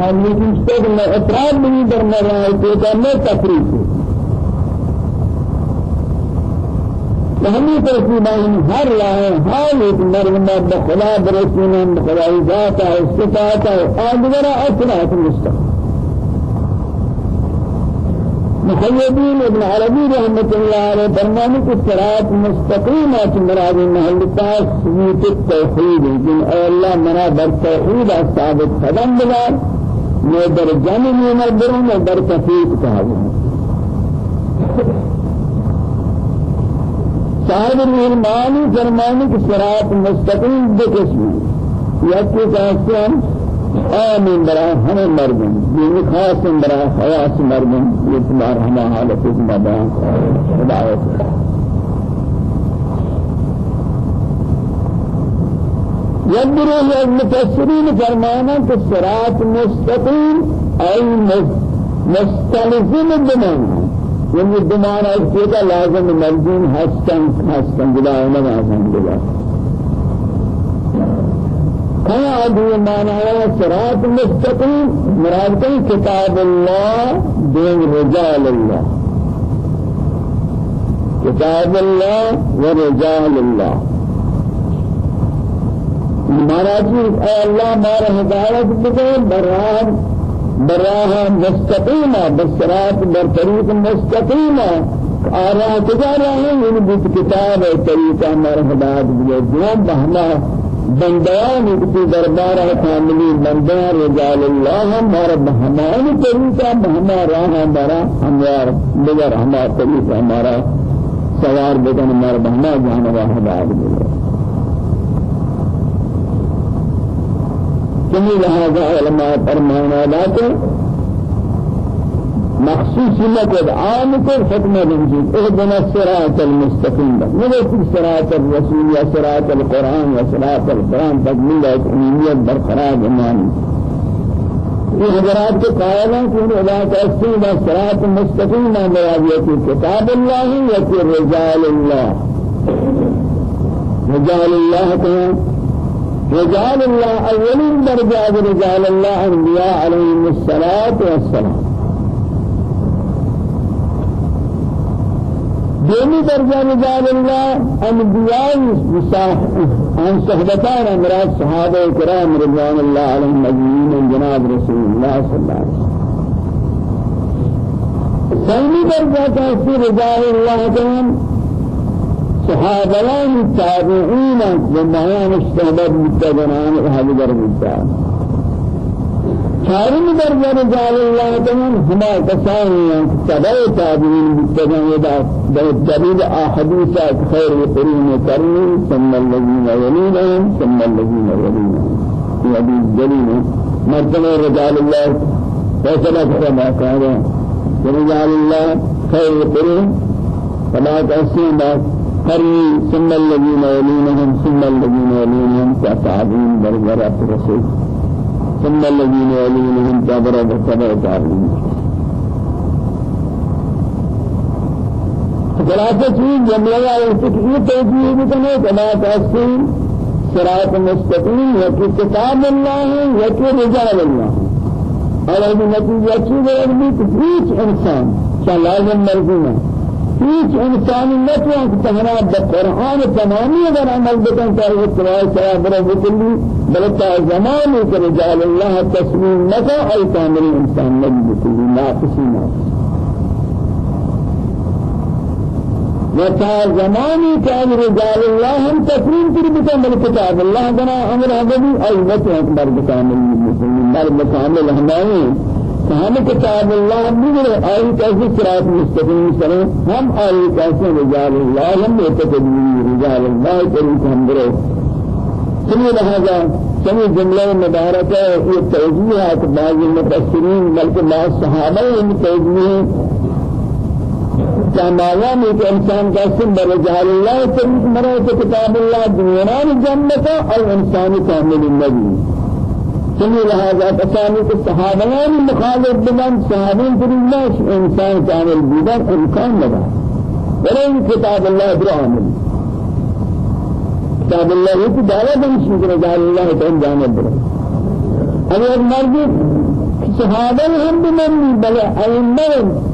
مان لیکن استاد میں اطراف نہیں درنا رہا ہے تو کرنا تفریق فهمي ترسيبان هر لا حال ایک مرمى بخلا برسينا بخلا ذاتا استطاعتا آدھگرا اصلاحات مستقیم. محيدين ابن عربي رحمة الله عليه فرمانه کہ صراط مستقيمة مراد محل تاس سميت التوحيد جن اے اللہ منا بر توحید ثابت قدم بلا میں در جن میں بروں میں در تفیق کہا صاحب الرحمانی فرمانه کہ صراط مستقیم دو قسم یا کہ آمین برای همه مردم دین خاص برای خواص مردم یہ تمہارا ہما حالت بیان۔ ہدایت يدروا المفسرين فرمانا في الصراط مستقيم أي مستلزم الدمان يعني الدمان أكثر لازم ملزم هستن هستن بلا ولا لازم بلا. ادوی مانا ہے صراط مستقیم مراد کتاب اللہ دین رجال اللہ کتاب اللہ و رجال اللہ مانا جی اے اللہ مارا ہدایت بکے براہ براہ مستقیمہ بسرات بر طریق مستقیمہ آرہ تجارہ ہیں یعنی بیت کتاب ہے طریقہ ہمارا ہدایت بکے جو بہنا بندیان کی دربار کاملی بندیان رجال اللہ ہمارا ہمارا طریقہ ہمارا ہمارا ہمارا بغیر ہمارا طریقہ ہمارا سوار بدن ہمارا بہنا جانا واہ بعد ملے کمی لہذا علماء فرمانا لاتے مخصوص لك عام كل حكمة بنجيب. اهدنا الصراط المستقيم. نبت صراط الرسول يا صراط القرآن يا صراط القرآن؟ تكملة أمينية برقرار إيمان. یہ حضرات کے قائل ہیں کہ انہیں اللہ تأثیر و صراط مستقیم میں مرادیتی کتاب اللہ یا کہ رجال اللہ رجال اللہ کہیں رجال الله أولين درجة رجال الله أنبياء عليهم الصلاة والسلام. دومی درجہ رجال اللہ انبیاء ان صحبتان امراض صحابہ کرام رضوان اللہ علیہم اجمعین جناب رسول اللہ صلی اللہ علیہ وسلم. ثانی درجہ تحصیل رجال اللہ کرام صحابان تابعین ومعان اشتهبت متجنان هذه درجہ چارم درجہ رجال اللہ تمام ہما کسانی تبع تابعین بتجن یدا دلیل احادیث خیر القرون کرنی ثم الذين يلونهم ثم الذين يلونهم ابھی دلیل مرتبہ رجال اللہ فیصلہ فرما کہا رجال اللہ خیر القرون فلا تحسين قرني ثم الذين يلونهم ثم الذين يلونهم كتابين برغرات رسول ثم الذين يلونهم تبر بسبع تعليم ثلاثة چیز جملہ یہ توجیہ بھی کرنے کما تحسین صراط مستقیم یا کہ کتاب اللہ ہے یا کہ رجال اللہ اور یہ نتیجہ چیز ہے کہ انسان کیا لازم ہے هیچ انسان نتوان کہ تمنا بقرآن تمامی اگر عمل بکن چاہیے اتباع سواب رب کلی بلتا زمان کہ رجال اللہ تسلیم نکا ای کامل انسان نبی بکلی ناقصی ناقص وتا زمانی كان رجال الله هم تسليم كري بكامل كتاب الله جنا أمر هذا أي نتوان أكبر بكامل المسلمين بل بكامل همائي فهم كتاب الله بغير آي كيف صراط مستقيم سلام هم آي كيف رجال الله هم يتقدمون رجال الله كريم هم برو سمي لهذا سمي جملة مباركة في توجيهات بعض المفسرين بلکہ بعض صحابہ ان توجيه كمالا من إنسان قسم برجال الله كريم مرأة كتاب الله دنيا الجنة أو إنسان كامل النبي سمی لہذا تسامی کے صحابیان مخالف بلن صحابین پر اللہ إنسان کامل بودن امکان لگا ولن کتاب اللہ در عامل کتاب اللہ یہ تو دعویٰ بنشن کہ رجال اللہ تم جانب اب ایک مرد صحابة هم بمني بل أئمة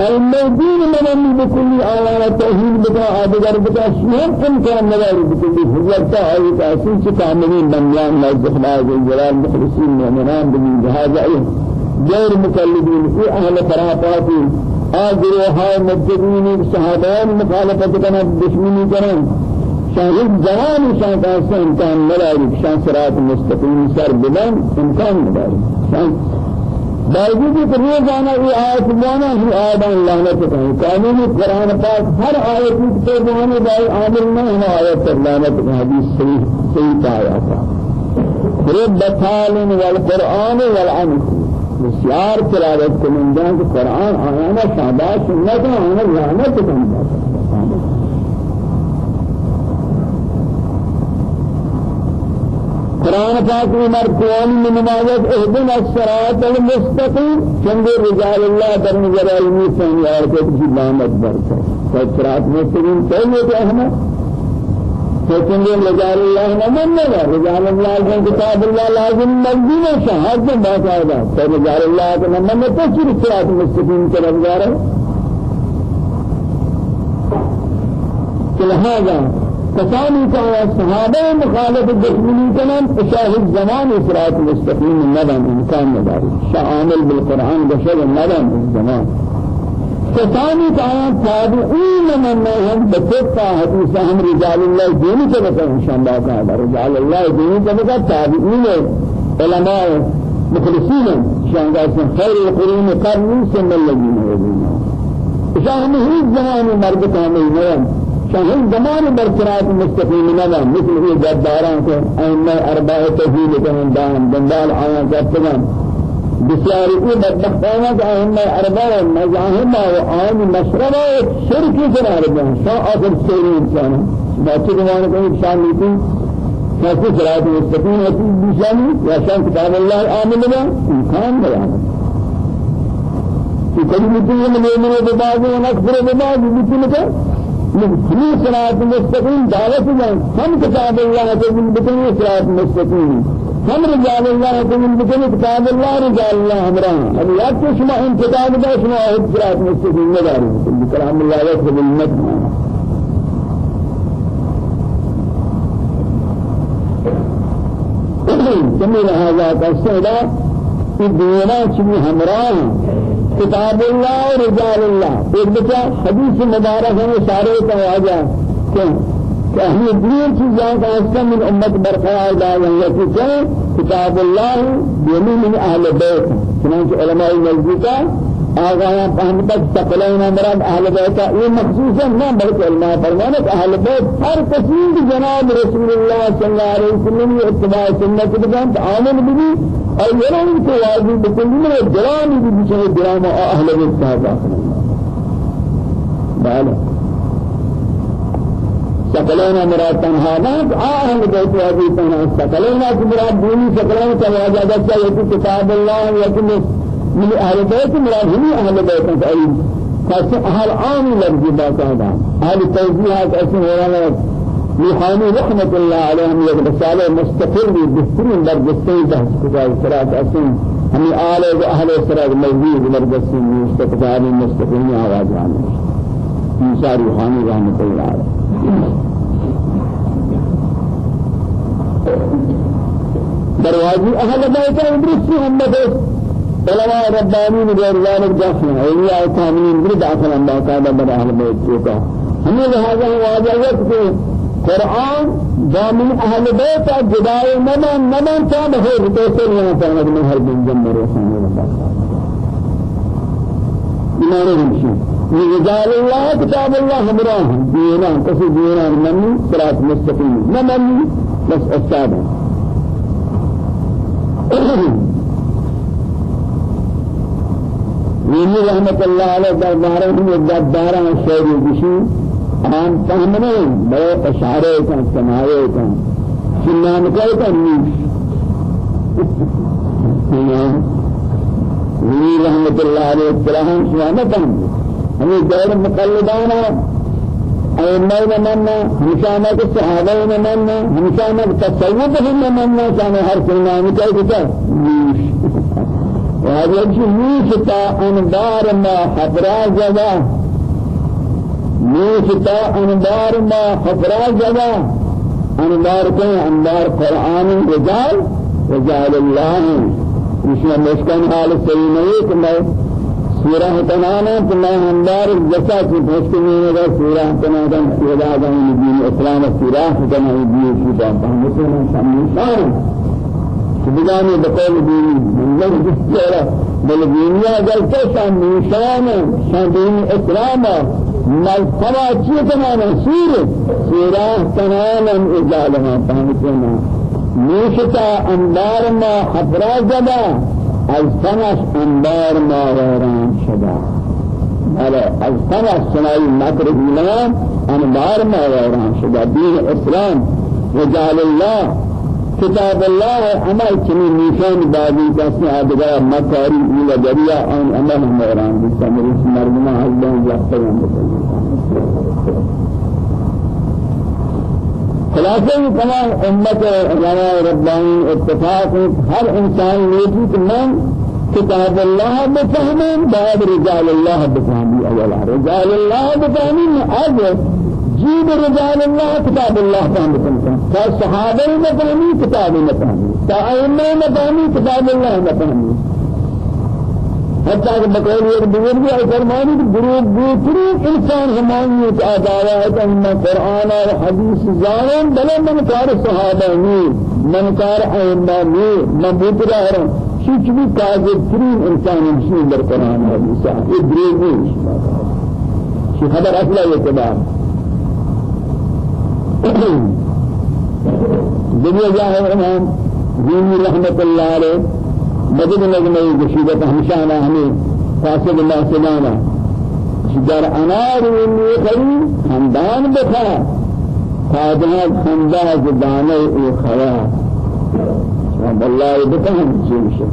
الموجود من بكل آيات توحيد بتا أدغر بتا شيء إمكان نوار بكل حجة آيات أسيس كاملين بنيان مجد الجلال مخلصين مؤمنان بمن هذا غير مكلفين في أهل فرافاتي آجروا هاي مجدين صحابان مخالفة كنا دشمني كنا شاهد زمان شاهد أسا إمكان نوار شان صراط مستقيم سر بلان إمكان نوار شان باوجود کہ روزانہ یہ آیت مانا ہی آیان لعنت ہے قانون قرآن پاک ہر آیت کے معنی بائی عامل نہ ہے آیت پر لعنت ہے حدیث صحیح صحیح آیا تھا رب تعال والقرآن والعمل بسیار تلاوت کنندگان کہ قرآن آیانا شہباز سنت آنا لعنت کنندگان قرآن پاک عمر قوان من نمازت اهدنا الصراط المستقيم چند رجال الله در نظر علمی سنی آیت کی لامت برکا صراط مستقیم کہنے کہ احمد چند رجال الله نمن نگا رجال الله کا کتاب الله لازم ملزم شهادت باقاعدہ تو رجال الله کا نمن تو صراط مستقیم کے رفتار ہے لہذا کسانی که صحابه مخالف دشمنی کنند شاهد زمان اسرات مستقیم ندن امکان نداری شامل بالقرآن بشر ندن زمان. کسانی که تابعین من هم بتقى حدیث هم رجال الله دینی کے بتا انشاءاللہ تعالی رجال الله دینی کے بتا تابعین علماء مخلصین شانگاه خیر القرون قرن سن الذين يؤمنون شاهم هي زمان مرد كامل نعم شاہد زمان برسرات مستقیم نبا مثل یہ جداران کو ائمہ اربعہ توحید کہن دان دندال آیا کرتگان بسیاری ای بدبختانا کہ ائمہ اربعہ مذاہب و آن مشربہ شرکی قرار دیں شاہ آخر سیری إنسان. باچے زمانے کو ایک شان لیتی کیسے صراط مستقیم ہوتی بشانی یا شان کتاب اللہ آمن لگا امکان بیان کہ کبھی مجھے یہ ملے ملے نکفر ببازو بیتی مجھے من صراط مستقيم دعوت من هم كتاب الله تجن بكني صراط مستقيم هم رجال الله تجن بكني كتاب الله رجال الله أمران أبي لا تسمع إن كتاب الله اسمع صراط مستقيم مداري بكلام الله يكتب المد جميل هذا السيدة الدينات شبه كتاب الله ورجال الله. ایک بچہ حدیث مبارک ہے سارے کا واجہ کہ ہم دین من امت برقرار یکی کہ کتاب اللہ دینی من اہل بیت چنانچہ علماء نزدیکا آغایا فهمتك تقلين مراد أهل بيت یہ مخصوصا نہ بلکہ علماء فرمانے کہ أهل بيت ہر قسم جناب رسول الله صلى الله عليه وسلم اتباع سنت بجان تعامل بھی اور یہ نہیں کہ واجب بكل من الجرام بھی بچے جرام أهل بيت صاحب بله سکلینا مراد تنها نہ أهل بيت واجب تنها سکلینا مراد دینی سکلینا تواجد ہے۔ کہ کتاب اللہ یا من أهل بيت مراد هم أهل بيت أي خاصة أهل عام لفظ باقاعدة. أهل التوزيعات أسم ورانا لحامي رحمة الله عليهم يغرسالة مستقر بهترين برجستين بحث كتاب سرات أسم. هم آل وأهل سرات موجود برجستين مستقبال مستقيم آواز عنه موسى روحاني رحمة الله عليه دروازي أهل بيت إدريس محمد علماء رباني غير ذلك داخل أولياء كاملين غير داخل الله تعالى بر أهل بيت کا ہمیں لہذا واجبت قرآن ضامن أهل بيت جدائے نمان نمان تا بہر دوسر یہاں پر من هر بن جمع رسول الله ایمان ہمشی رجال الله كتاب الله همراه دينا كسي دينا مني صراط مستقيم. نمني بس أستاذ. وینی رحمت اللہ علیہ دربارہ میں دبارہ شعر بشی عام فهمنے بے اشعار کا سماعے کا سنان کا نیش وینی رحمت اللہ علیہ السلام سوانت ہمیں دور مقلدانا ائمہ نمنا ہمشانہ کے صحابہ نمنا ہمشانہ تصوف نمنا چاہے ہر سنان کا کا وهذا ميشتا أنبار ما حفرا جدا ميشتا أنبار ما حفرا جدا أنبار كن أنبار قرآن رجال؟ رجال الله مشنا مشكن حال سليمه كما سورة تنانا كما أنبار جسا في مشكنين هذا سورة تنانا سورة دين دين إسلام سورة تنانا دين في باب مسلم شامل بداني بقول ديني. من جسر بل دنيا قلت شان نشان شان دين إسلام ملتوا چی تماما سور سورة تماما إجالها فهمتنا نوشتا أنبار ما حفرا جدا از سنش أنبار ما روران شدا بله از سنش سنائی مدر ایمان أنبار ما روران شدا دين إسلام رجال الله كتاب الله عمل كمي نشان بازي كاسي آدگار مكاري إلى جريا أن عمل موران بسامر اسم مرمنا الله يحترم خلاصہ یہ تمام امت رانا ربانی اتفاق. ہر انسان نیکی کہ میں کتاب اللہ بفهمين بعد رجال الله بفهمي أولا رجال الله بفهمين أجل جيب رجال الله كتاب الله فهم بسمكم فالصحابة مفهمي كتاب مفهمي فأئمة مفهمي كتاب الله مفهمي حتى بقول گروہ گروہ انسان ہمانی ایک آدارہ ہے کہ من قرآن اور حدیث زانن بلے من کار صحابہ نہیں من کار ائمہ نہیں من بوترا ہے شیچ بھی کاذب ترین انسان مشین در قرآن حدیث. یہ گروہ نہیں. شی خبر یہ کبار دنیا جاہر امام دینی رحمت اللہ علیہ مدد نظمی گشیدت ہمشانا ہمیں فاسد محسنانا در انار ونی خری خندان بخا خادمات خنداز دانے ای خوا رب اللہ بکہم چیمشا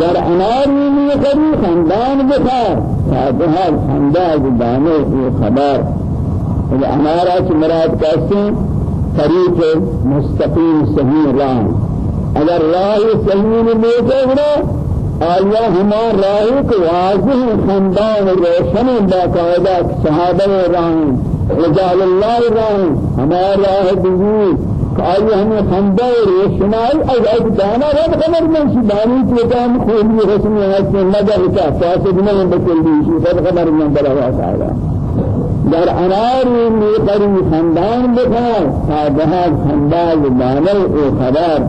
در انار ونی خری خندان بخا خادمات خنداز دانے ای خبر الأمارات مراد كاسين طريق مستقيم صحيح راہ أگر راہ صحیح لیتے ہونا آیا ہما راہ کو واضح خاندان روشن باقاعدہ صحابہ راہ رجال اللہ راہ ہمارا راہ دیوی آیا ہمیں خاندان روشنائی اگر دانا رب خبر من شبانی کے کام خوبی حسن حسن نظر کا فاسد نہیں بکل دیشی خبر من بلا واسع در انار میقری خندان بکن آدها خندان دانه أو خبر.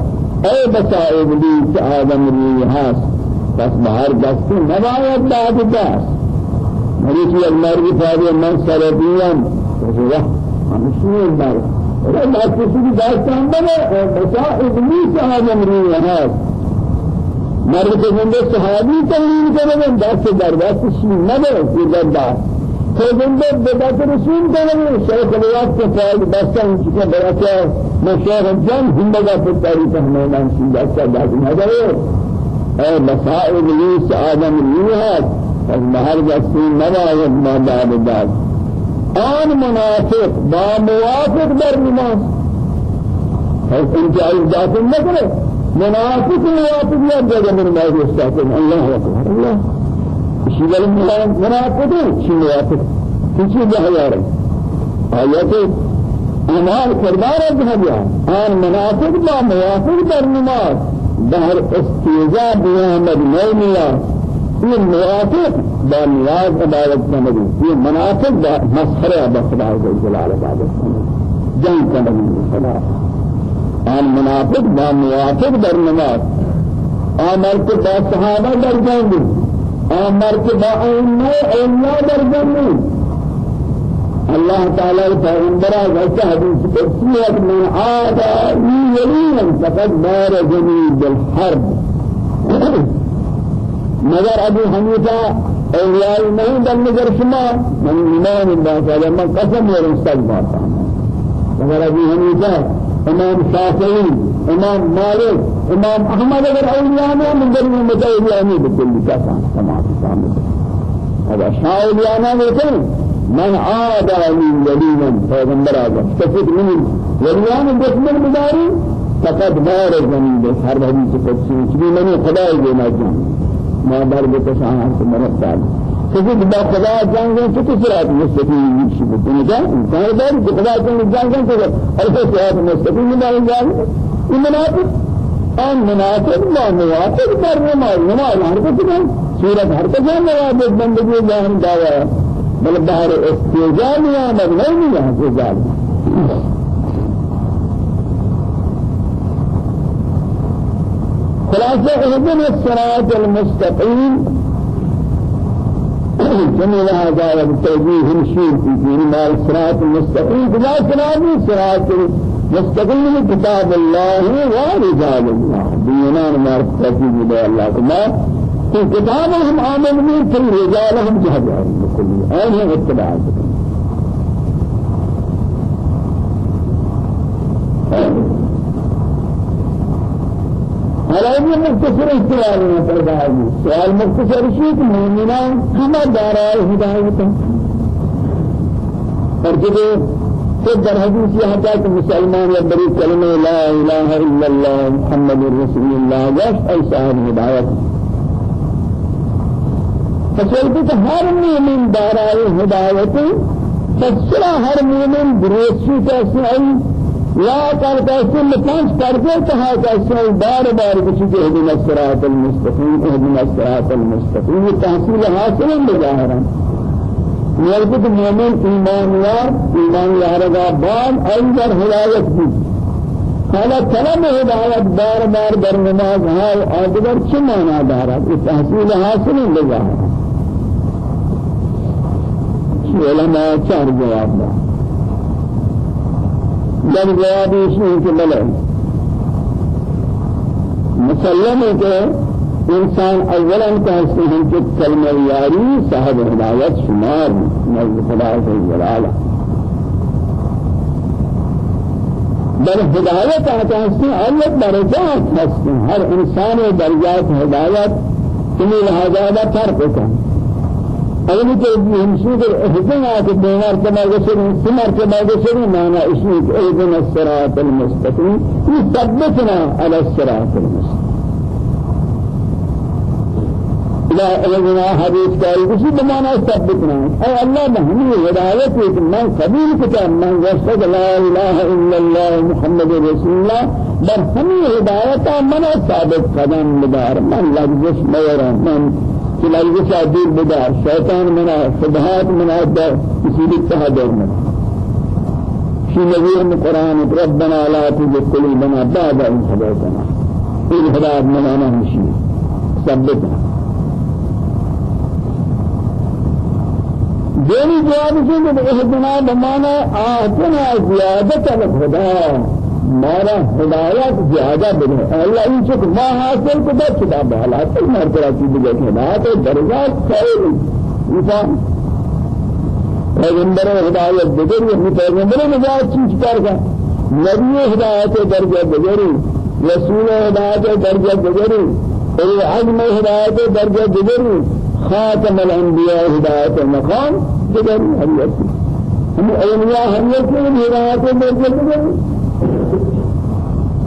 ای بسائب لی که آدم روی هست. بس بهر دستی نباید بعد دست. مریضی المرد فاضی من سردیم وجوه همشون مرد ولی دست کسی دستان بده. بسائب لی که آدم روی هست. مرد که زنده صحابی تحلیل کنه دست در دست شی نده. در دست. پیغمبر بدات رسول کنه شیخ الوقت کے فائد بسن کہ برکہ مشیخ جان زندگی پر تاریخ میدان سی دستا داد نظر اے مسائل لیس آدم لیہات از بہر جسی نباید ما داد آن منافق با موافق در نماز. اور ان کی عیب داخل نہ کرے منافق موافق یا جگہ من نماز أستاذ اللہ اکبر. اللہ شيء منافقين شيء منافق كيف جهيار آيات أمال كردار جهيار آن منافق ما منافق در نماز. بهر استيزاء بيامد نوميا یہ منافق با نیاز عبادت نمدی یہ منافق با مسخرہ بخدا جلال عبادت نمدی جان کنمدی خدا آن منافق با موافق در نماز. آمر کے با در جان آمر کے باعث اللہ در جنی اللہ تعالی پیغمبر از حدیث قدسی ہے من عاد لی ولیا فقد بار جنی بالحرب مگر ابو حنیفہ اولیاء نہیں بل مگر شما؟ من ایمان اللہ تعالی من قسم اور استغفار مگر ابو حنیفہ إمام شافعی إمام مالک إمام أحمد اگر اولیاء میں من در میں متعلق نہیں بالکل کسان تمام. سامنے هذا شاء اولیاء میں من عاد من وليا پیغمبر اعظم تفید من میں دشمن گزاری فقد بار زمین ہر حدیث قدسی کہ میں نے خدا دینا چاہوں ما بتشان سے مرتب کسی با خدا جنگ تو کس رات مستقیم شی بدون جان انسان دار خدا جنگ جنگ تو الف صراط مستقیم نہیں جان یہ منافق؟ آن منافق ما ما ما ہر کو جان سورت ہر کو جان موافق بندگی جان دعوا بل بہر استجاب یا یہاں سے جان خلاصة اهدنا الصراط المستقيم جميل هذا التوجيه المشير في دين ما الصراط المستقيم. بلا صراط صراط مستقيم كتاب الله ورجال الله. دينان ما تفيد الله. كما في كتابهم آمنوا في رجالهم جهد. بكل أين اتباع؟ مختصر سؤال ہے سوال مختصر شيء کہ مومنان ہم دارائے ہدایت اور جب تو در حدیث یہ ہے کہ مسلمان یا بری کلمہ لا الہ إلا اللہ محمد رسول اللہ وش ای صاحب کہ ہر مومن دارائے ہدایت فسرا ہر مومن درست کا سعی لا قال كاسم لكانش كارجل تها كاسم بار بار بشي إهدنا الصراط المستقيم إهدنا الصراط المستقيم. تحصيل حاصل بظاهرا يربط مؤمن ایمان یار ایمان یارگا بعد اندر ہدایت کی حالا طلب ہدایت بار بار در نماز ہے دیگر چه معنی دارد؟ یہ تحصیل حاصل بظاهرا علماء چار جواب دار جب جواب اس میں کہ بلے۔ مسلم ہے انسان اولا کہتے ہیں کہ کلمہ یاری صاحب ہدایت شمار نزد خدا جلال بل ہدایت آتا ہے اللہ درجات ہستے ہر انسان درجات ہدایت تمہیں لہذا فرق ہوتا شيء يمشي إذن هذا بينار كما يسرون سمر كما يسرون معنى إشيك إذن الصراط المستقيم. يثبتنا على الصراط المستقيم. لا إذن حديث قال وشي بمعنى ثبتنا أي الله بهمي هداية من قبيل كتاب من يشهد لا إله إلا الله محمد رسول الله. بل همي هداية من ثابت قدم مدار من لفظ ميرا من كلاي دور بدا شيطان منا شبهات منا كسيد التهدر منا في نبي القرآن ربنا لا تزغ قلوبنا بعد إذ هديتنا. إذ هداية منا نمشي ثبتنا. دینی جواب سے کہ اہدنا بمانا آتنا زیادت الخدا مارا ہدایت زیادہ بنے اللہ ان سے ما حاصل کو بچ دا حالات مر کرا کی بجے ہدایت درجات خیر۔ انسان پیغمبر ہدایت بغیر یہ پیغمبر ہدایت چیز کر گا نبی ہدایت درجہ بغیر رسول ہدایت درجہ بغیر اور عزم ہدایت درجہ بغیر خاتم الانبیاء ہدایت مقام ہدایت ہم اولیاء ہم ہدایت درجہ بغیر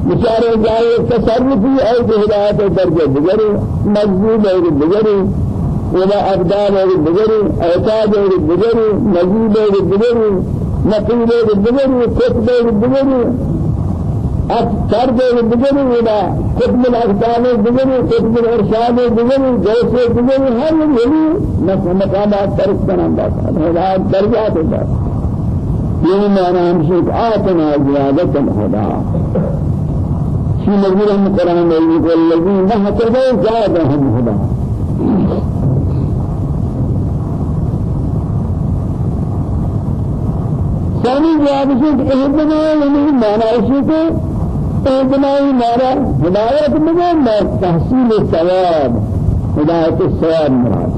بشارة جائے تصرفی اور ہدایت درجہ دیگری مجذوب اور دیگری ولا ابدال اور دیگری اعتاد اور دیگری مجذوب اور دیگری نقیل اور دیگری کتب اور دیگری فرد اور دیگری ولا کتب الاقدام اور دیگری کتب الارشاد اور دیگری جیسے دیگری ہر یہی مقامات درست بنا ہدایت درجات ہوتا یہ معنی ہم سے آتنا زیادت الہدا في من القرآن يقول الذين هكذا زادهم هدى ثاني جواب سے اهدنا معنی ہے کہ اهدنا معنی ہدایت میں تحصیل الثواب هدایت الثواب مراد.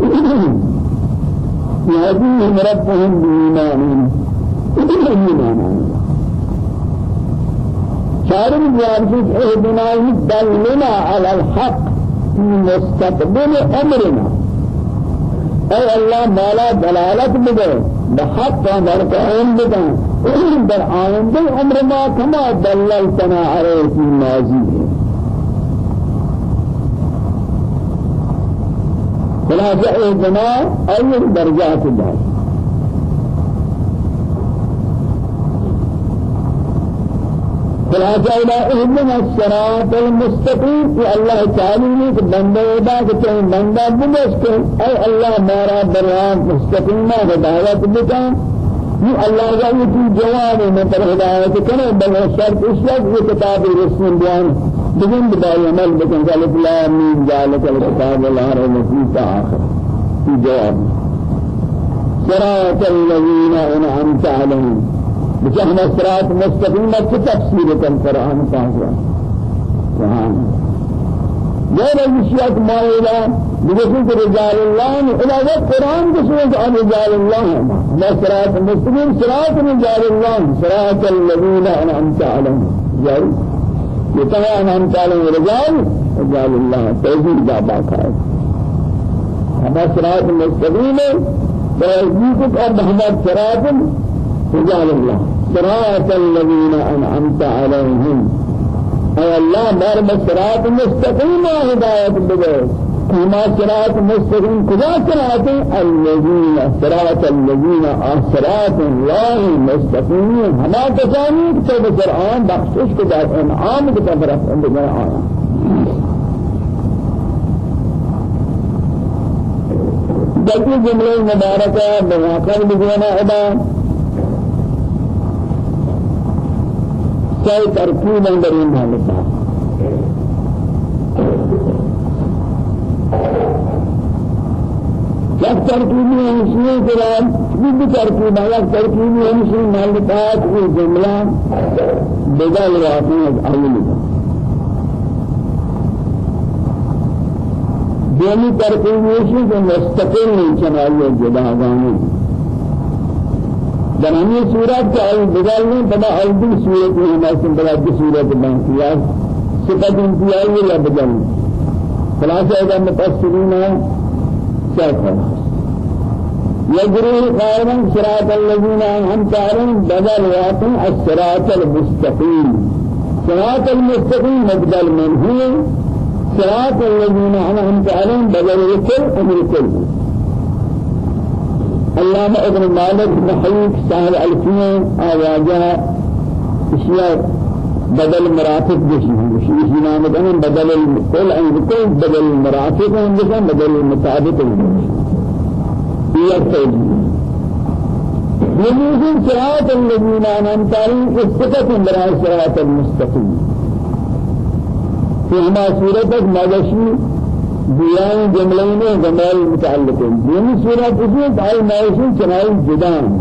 يهديهم ربهم بإيمانهم. إيمانهم شارب جواب اهدنا دلنا على الحق في مستقبل امرنا. اي الله مالا دلالت بده. بحق در قائم بده. در آینده عمر ما كما دللتنا عليه في الماضي خلاصة جماع اي درجات الله خلاصة إلى اهدنا الصراط المستقيم. يا الله تعالى لك بندہ ادا کہ چاہے بندہ بمش کے اے اللہ مارا بران مستقیم ہدایت بتا یہ اللہ کا یہ جواب ہے میں پر ہدایت کرے بل شرط اس وقت یہ کتاب رسم بداية عمل بكن ذلك لا من ذلك الكتاب لا فيه آخر. في جواب. صراط الذين بجهنا صراط مستقيمة كتفسير القرآن فاهوا سبحان. غير الشيء ما إلى بجسد رجال الله. إلى وقت قرآن بسوط عن رجال الله. ما صراط مستقيم صراط رجال الله. صراط الذين أنعمت عليهم. جاي. يتها أنعمت عليهم رجال. رجال الله. توحيد بابا كائن هذا صراط مستقيم. فيجيك أن محمد صراط. رجال الله. صراط الذين أنعمت عليهم. أي الله مر بصراط مستقيم هداية بدر كما صراط مستقيم كذا صراط الذين صراط الذين صراط الله مستقيم هما تسامي كتاب القرآن بخشش كتاب انعام كتاب رفع القرآن بلکہ جملے مبارکہ بواقع بجوانا ادا کئی ترکیب اندر این حالتا یک ترکیبی ہمشنی قرآن بھی ترکیب ہے یک ترکیبی ہمشنی مالکات کی جملہ بدل واقعی از اولی دومی ترکیبی ہمشنی کہ مستقل نہیں چنائی جدا گانی ہمیں صورت کا آئی بدل نہیں بدا اول صورت میں ہمیں بلا دی صورت بن کیا صفت انتیائی یا بدل خلاصہ اذا متأثرین ہے سيكون يجري قائما صراط الذين أنعمت عليهم بدل واقع الصراط المستقيم صراط المستقيم بدل من هو صراط الذين أنعمت عليهم بدل الكل ومن الكل علامہ ابن بن حیق صاحب الفین آواجہ اشیاء بدل مرافق بشي بشي نام كان بدل كل عن كل بدل المرافق عندك بدل المطابق هي التوجيه يميزون صراط الذين أنعمت عليهم استقت براء صراط المستقيم في هما سورة مجشي بیان جملے میں جمال متعلق ہیں یہ صورت اس آئی معاشی چنائی جدان.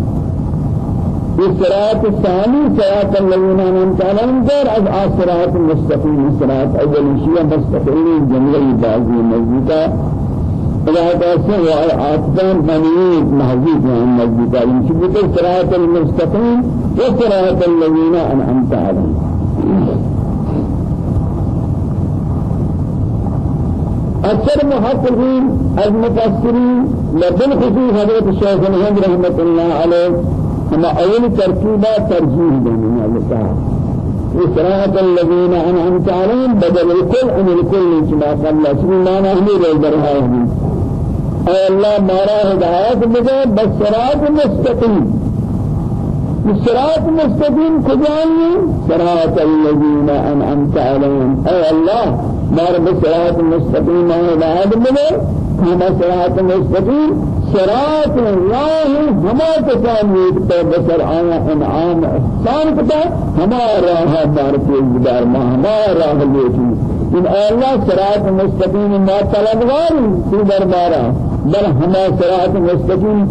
الصراط الثاني صراط الذين أنعمت عليهم غير الصراط المستقيم صراط أول شيء مستقيم جملة بعضي مزيكا إذا تأسوا وعاتبان بنيت محزيك عن مزيكا يمشي الصراط المستقيم وصراط الذين أنعمت عليهم. أكثر محققين المفسرين لبالخصوص حضرت الشيخ الهند رحمة الله عليه هم أول تركيبة ترجيح بيننا لله إسراءة الذين أنعمت عليهم بدل الكل أم الكل كما قال الله. سبحانه ما نحن الدرها أي الله مارا هدايات بجاء بس مستقيم. الصراط المستقيم كجاني؟ صراط الذين أنعمت عليهم. أي الله مار بصراط المستقيم هدايات بجاء كما صراط المستقيم. صراط الله نیت پر بسر آیا إنعام احسان کتا. ہما راہ بار پیز دار ما ہما راہ لیتی ان اللہ صراط مستقیم ما طلبوار سی دربارا. بل ہما صراط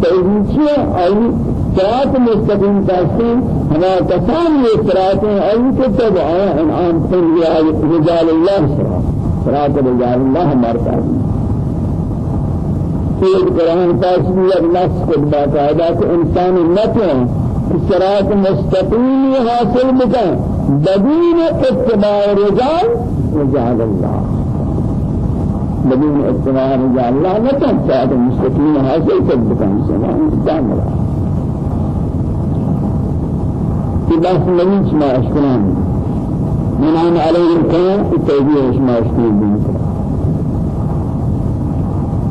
توحید چھے آئی صراط مستقیم کاستے ہما کسان یہ صراط آئی کتب آیا انعام پر رجال اللہ صراط صراط رجال اللہ مرتا سید قرآن تصویر نص کو باقاعدہ کہ انسان نتوں صراط مستقیم حاصل بکن۔ بدون اتباع رجال رجال الله بدون اتباع رجال الله نتن صراط مستقیم حاصل بکن سلام دامرا في بحث النبي اسمه أشكران من عن عليه الكلام التوبية اسمه أشكران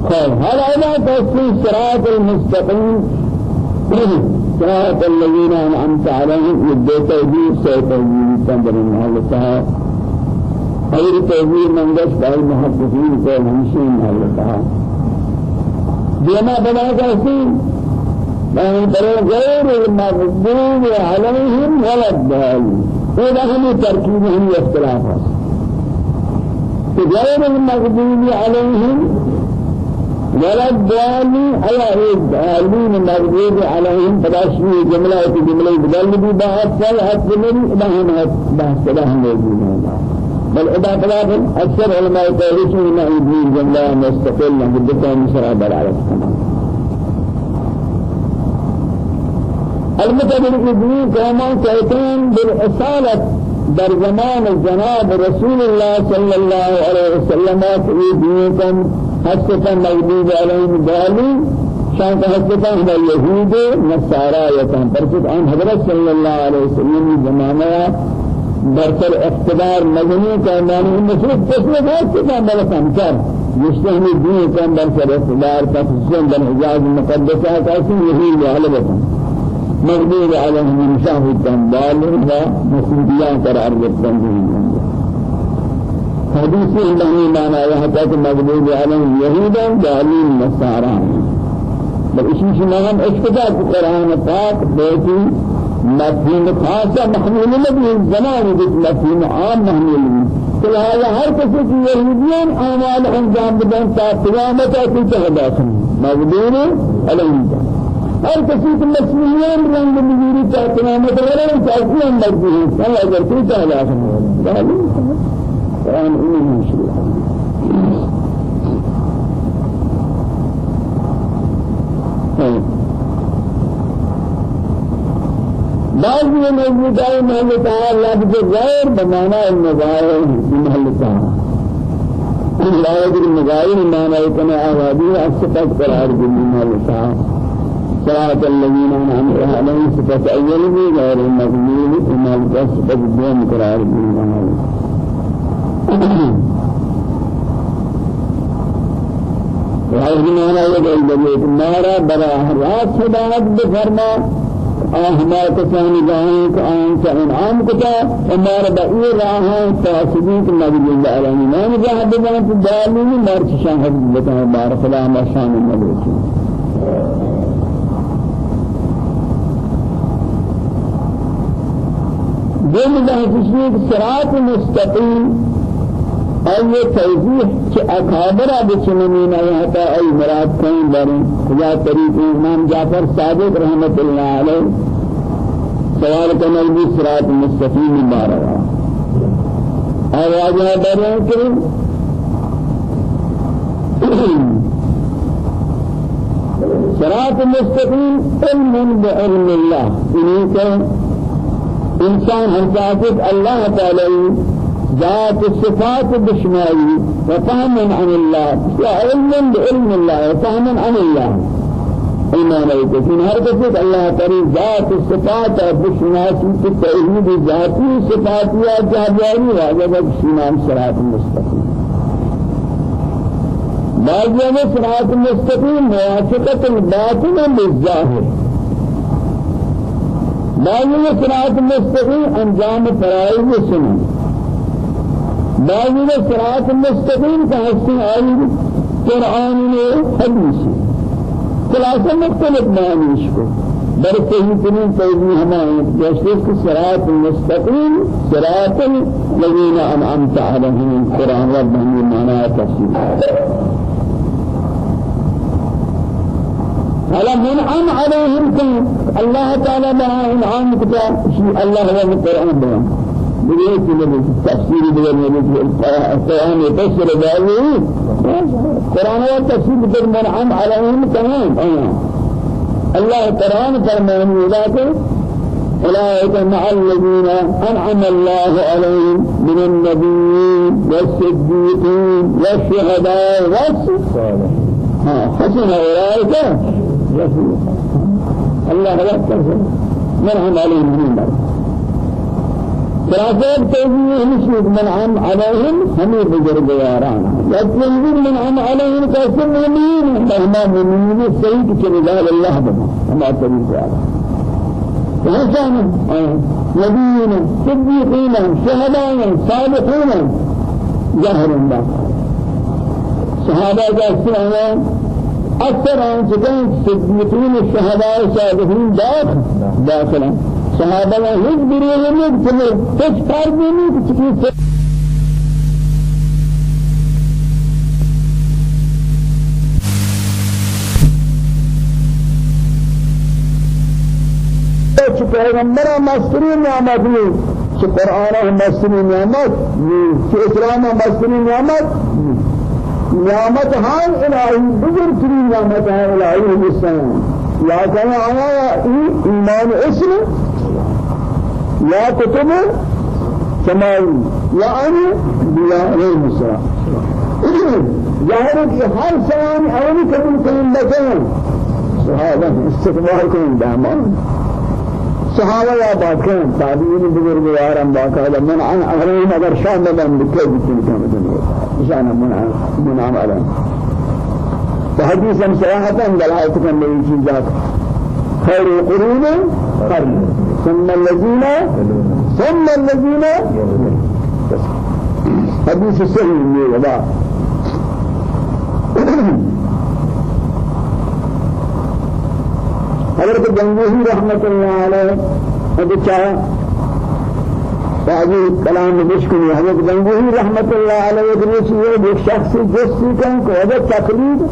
خير هل هذا تفسير صراط المستقيم؟ صراط الذين أنعمت عليهم. يدي توجيه سي توجيه تنبر المحل تعالى غير توجيه من جس قال محدثين قال همشين محل تعالى بما بنا كاسين يعني غير المغضوب عليهم ولا الضالين. إذا هم تركيبهم اختلافات غير المغضوب عليهم ولا الضالين. أي الضالين المغضوب عليهم فلاشي جملة جملة بدل بي بحث في حد من إلهنا بحث له موجود. بل إذا خلاف أكثر علماء التاريخ ما يبني جملة مستقلة بدك مشرع بالعرب المتبر ابني كما كيتين بالإصالة در زمان جناب رسول الله صلى الله عليه وسلم في دينكم حسفا مغضوب عليهم ضالين شان حسفا هم اليهود نصارى يتهم برسد عن حضرت صلى الله عليه وسلم زمانه برسل اقتدار مدنی کا معنی مسلم تسلیم ہے کہ بلا سمجھر مستحمل دین کا برسل اقتدار تفسیر بن حجاز مقدسہ کا یہی غالبا مغضوب عليهم شاهد ضالين ومسيحيان قرار جبتن حديث الله معنى يحتاج مغضوب عليهم يهودا ضالين نصارى. بل إشي شنهم اقتداء القرآن پاک بيتي مفهوم خاصة محمول لبي الزمان بيت مفهوم عام محمول. لبي فلهذا هر کسی کی یہودیان اعمال انجام بدن تا قیامت کی تهداسن مغضوب عليهم ہر کسی کو مسلمان رنگ بگیری چاہتے ہیں مطلب چاہتے ہیں مرضی ہے اللہ اگر کوئی چاہتا ہے قرآن انہیں مشروع بعض یہ موجود ہے محل تعالی لفظ غیر بمانا المظاہر محل تعالی لا يدري المظاهر معنى يكون آوادي أصفت قرار بالمحل تعالی صراط الذين أنعمت عليهم صفة أول من غير المغلوب وما صفة الدين قرار بالله وهذه معنى يدعي بيت مارا براه راس هدایت بفرما. جاہیں کہ آن سے انعام کتا ہمارا بئی راہ تاسبیت نبی اللہ علیہ وسلم جہاں بجانت دالی مارچ شاہد بتا بارک اللہ شان النبی دين ده تشريك صراط مستقيم أي توضيح كأكابر بچنمين أيهتا أي مراد كين برين خدا طريق إمام جعفر صادق رحمة الله عليه سوال كنبي صراط مستقيم بارا. اور واجہ برین کہ صراط مستقيم علم بعلم الله. إنه انسان حساسب الله تعالى ذات الصفات بشمائي وفهم عن الله. وعلم بعلم الله وفهم عن الله. إيمان يكفين هر كسيت الله تعالى ذات الصفات بشمائي في التوحيد ذاتي صفات يا جابري وهذا بشمام صراط المستقيم؟ بعض يوم صراط المستقيم موافقة الباطن بعضی صراط مستقیم انجام فرائض سنن بعضی صراط مستقیم کا حسن آئی قرآن نے حدیث. خلاصہ مختلف معنیش کو. ترین توجیہ ہمارے جیسے کہ صراط مستقیم صراط الذين انعمت عليهم قرآن ربهم معنى تفسير على منعم عليهم كن الله تعالى بها انعام كتاب الله هو القرآن بيان بيجي كده تفسير بيان القرآن يفسر ذلك القرآن هو تفسير بيان منعم عليهم كمان الله القرآن فرمان ولاته أولئك مع الذين أنعم الله عليهم من النبيين والصديقين والشهداء والصالحين. حسن أولئك. الله لا ترسل مرحم عليهم من الله خلاصة توجيه مشيك من عام عليهم. همي بزرگ يارانا لكن من عام عليهم كاسم مؤمنين فهما مؤمنين سيد كرجال الله بما هما تريد وهكذا نبينا صديقين. شهداء. صالحين ظاهر الله صحابة جالسين أكثر عن سكان صديقين الشهداء صالحين داخل داخل صحابہ نے ہیچ بریے نہیں کہ کچھ کار بھی نہیں کچھ کی چھ پیغمبر مستری نعمت نہیں چھ قرآن مستری نعمت چھ اسلام مستری نعمت نعمت ہاں الہی بزرگ ترین نعمت ہے الہی السلام یا کہنا آیا ایمان اسم؟ يا كتب سماوي يا أني بلا عليه السلام. ظاهر في حال سلام أولي كبير كلام بكين صحابة استقبال كلام دامان صحابة يا باكين تابعين بزرگوارم باقاعدة من عن أهلين أگر شان بدن بكي بكي كام شان من عن من عن أهلين فحديثا صراحة دلائل كم بأي چیزات. خير القرون قرن. ثم الذين ثم الذين حديث صحيح من وضع حضرت گنگوہی رحمت اللہ علیہ۔ چاہا بعضی کلام مشکل حضرت گنگوہی رحمت اللہ علیہ ایک یہ ایک شخص جس کن کو حضرت تقلید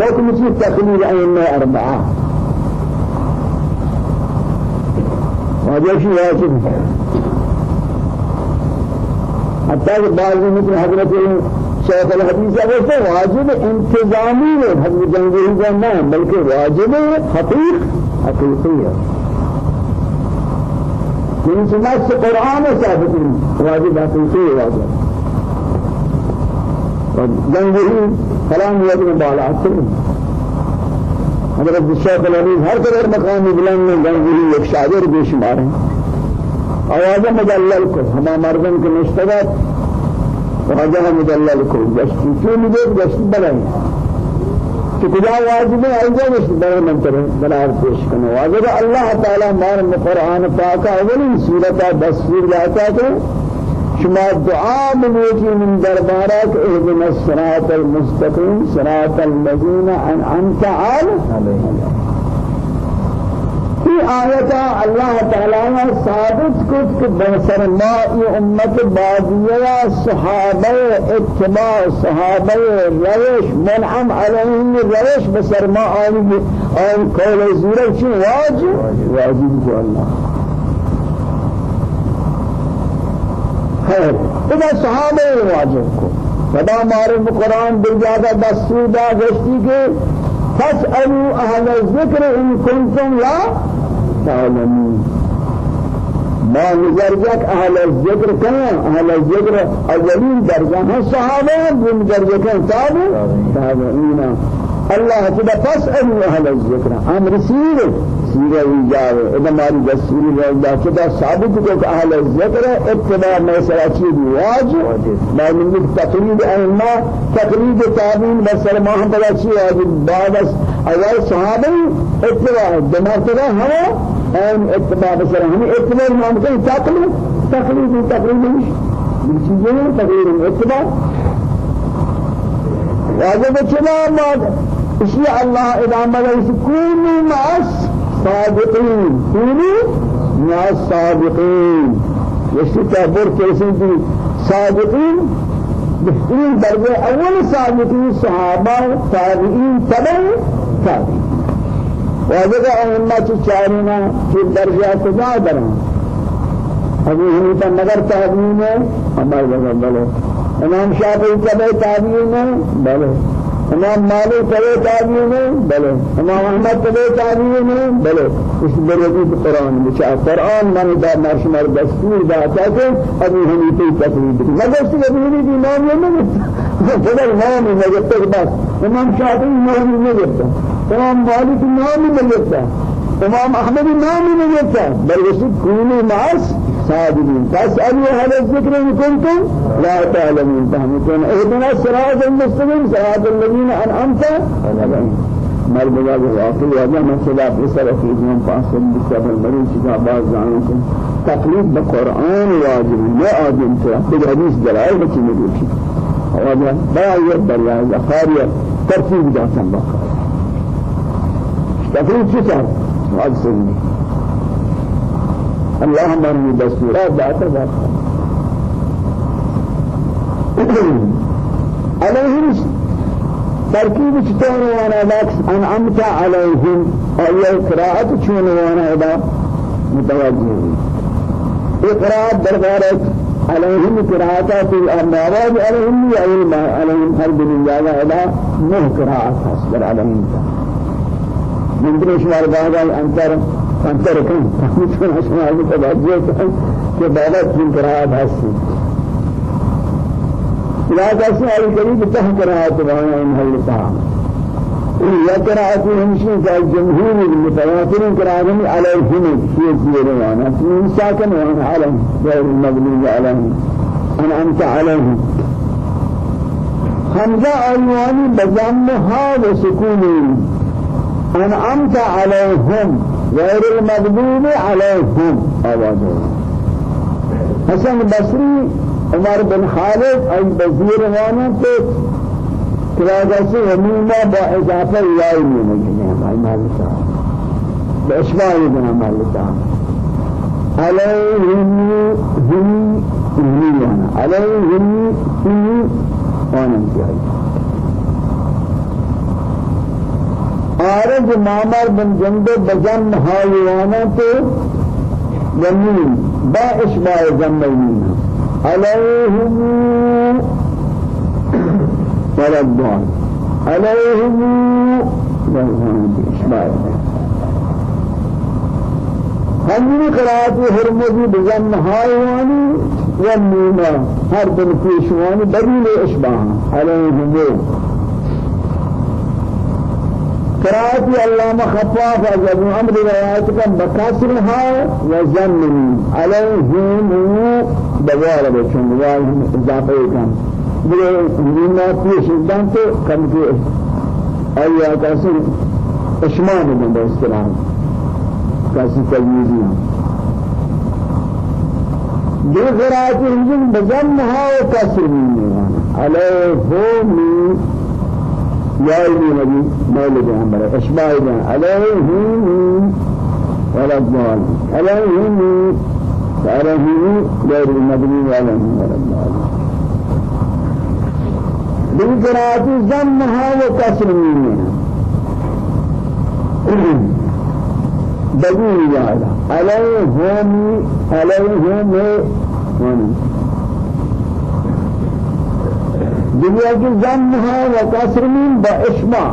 حکم سی تقلید ائمہ اربعہ۔ واجب واجب حتى بعض مثل حضرت شيخ الحديث أقول واجب انتظامي ہے حضرت جنگی کا نام بلکہ واجب حقیق حقیقی من سماس قرآن ثابت واجب حقیقی واجب. جنگی کلام واجب بالا حضرت الشيخ العليم هر قدر مقام بلند میں گنگولی ایک شاعر بے شمار ہیں. آواز مدلل کو ہما مردن کے مشتبت واجہ مدلل کو گشتی کیوں مجھے گشت بلائیں کہ کجا واجب ہے ایجا گشت بلائیں منتر بلار پیش کرنا واجب اللہ تعالی مار قرآن پاک اولی سورة دس سور لاتا کہ شما دعاء بنوتي من دربارك اهدنا الصراط المستقيم صراط الذين أنعمت عليهم في آية الله تعالى ثابت كت بسر ما أمة بادية صحابة اتباع صحابة روش منعم عليهم روش بسر ما آل آل قول زورة واجب؟ واجب الله خیر اذا صحابه واجب کو۔ فدا معرف قرآن بجادا دستور گشتی کے فاسألوا أهل الذكر إن كنتم لا تعلمون ما نزرجك أهل الذكر كان أهل الذكر أولين درجة. هم صحابة من درجة كان؟ تابع تابعين الله تبا فاسألوا أهل الذكر أمر سيره سيرة ويجاوه إذا ماري دستور الله كده ثابت كو أهل الذكر اتباع مسألة شيء واجب ما من تقليد أئمة تقليد تابعين بس ما هم بلا شيء واجب بعد أول صحابة اتباع دماغ تبع هو أن اتباع بس هم اتباع ما ممكن تقليد تقليد تقليد مش بالشيء تقليد اتباع۔ واجب اتباع ما إشياء الله إذا ما يكونوا معس صادقين كونوا مع الصادقين. يستكبر كيسين دي صادقين. بهترين درجة أول صادقين صحابة تابعين تبع تابعين. وهذا أئمة تشارنا في الدرجة كذا درجة أبو حنيفة نظر تابعين أما بلو إمام شافعي تبع تابعين بلو امام مالک تبع تابعین ہیں بلے۔ امام احمد تبع تابعین ہیں بلے۔ اس درجے قرآن بچا قرآن من دا مرشمر دستور دا کہ ابو حنیفہ تقلید مگر اس ابو حنیفہ امام یہ نہیں فضل امام نہیں بس۔ امام شافعی امام نہیں امام مالک امام نہیں امام احمد امام نہیں بل رسول كونوا معس الصادقين فاسألوا هذا الذكر إن كنتم لا تعلمون. فهمتون؟ اهدنا الصراط المستقيم؟ صراط الذين أنعمت عليهم. مر بجاز واقعي هذا مسألة بسبب في جنب فاصل بسبب المريض شكا بعض زعنكم تقليد بقرآن واجب ما آدم ترى بالحديث دلائل بچي مدوشي هذا باية بريا زخارية ترتيب جاتن بقى تقليد شو صار هذا اللهم ارني دستورات ذات ذات عليهم تركيب چطور وأنا لكس أنعمت عليهم. اي قراءة چون وأنا ادا متوجه. اقراءة دربارت عليهم قراءة في الأرباب عليهم يا علم عليهم حرب الجالة ادا نه قراءة حسبر عليهم. من دون شمار بعض انتر انتر كن مثل شمار متوجه كن کہ بعد من قراءة حسب لا تسأل كريم تحت قراءة وأنا انهلتها يا قراءة همشين كالجمهور المتواتر قراءة عليهم في الزيروانا من ساكن وأنا عليهم. غير المغلوب عليهم. أنا أنت عليهم. حمزة أيواني بجمها وسكوني أنعمت عليهم. غير المغلوب عليهم أواجه حسن بصري عمر بن خالد أي بزير وأنا ہمیمہ با اضافہ یائی میں مجھنے ہمارے مالکہ باشباہ بنا عليهم هم هم عليهم هم وأنا جاي آرج مامر بن جند بجن هايوانا تو يمين با اشباع جنبين عليهم الضال عليهم همین قرآت هرمزی بزن هایوانی و مینا هر پیشوانی بدیل اشباه علیهم قرآت علامہ خفاف از ابو عمر روایت کا بکاسرها و زمن علیهم دوار بچون واہم اضافه کن. بلے مینا پیش دان تو کم کے آیا کسی اشمان میں بستران کسی تجویزی دو قرآت انجن بزمها و کسر من علیهم يا ابن نبي مولد عمر اشباه عليهم ولا الضال عليهم عليهم غير المبني عليهم ولا الضال بالقراءة زمها وكسر منها دليل هذا عليهم عليهم دنیا کی ضم ہے و کسر من با اشباع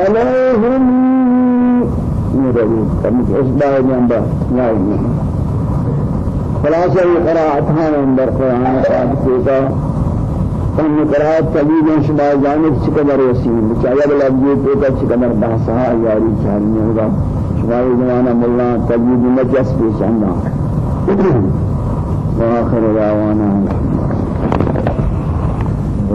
علیہم مرد کمی اشباع جنبا قرآت ہاں اندر قرآن قرآن کیتا ہم قرآت تبید اشباع جانب چقدر وسیل بچایا بلابجی پیتا چقدر بحثا یاری چاہرنی ہوگا. شباع زمانہ ملا تبید مجس پیش اندر وآخر دعوانا.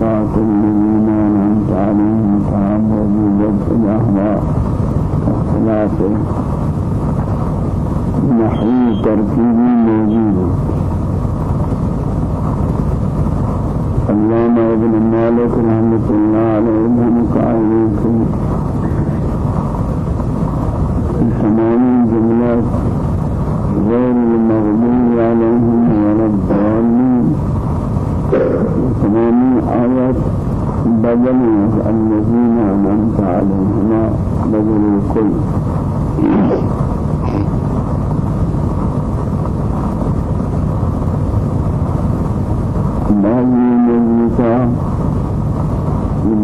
صراط الذين أنعمت عليهم تعبدوا وجه الأهواء اختلاف نحو ترتيب موجود علامة ابن مالك رحمة الله عليه قائلكم تمام الجملات. غير المغضوب عليهم ولا الضالين. تمامی آیات بدل الذين أنعمت عليهم بدل الكل. بعض المزيكا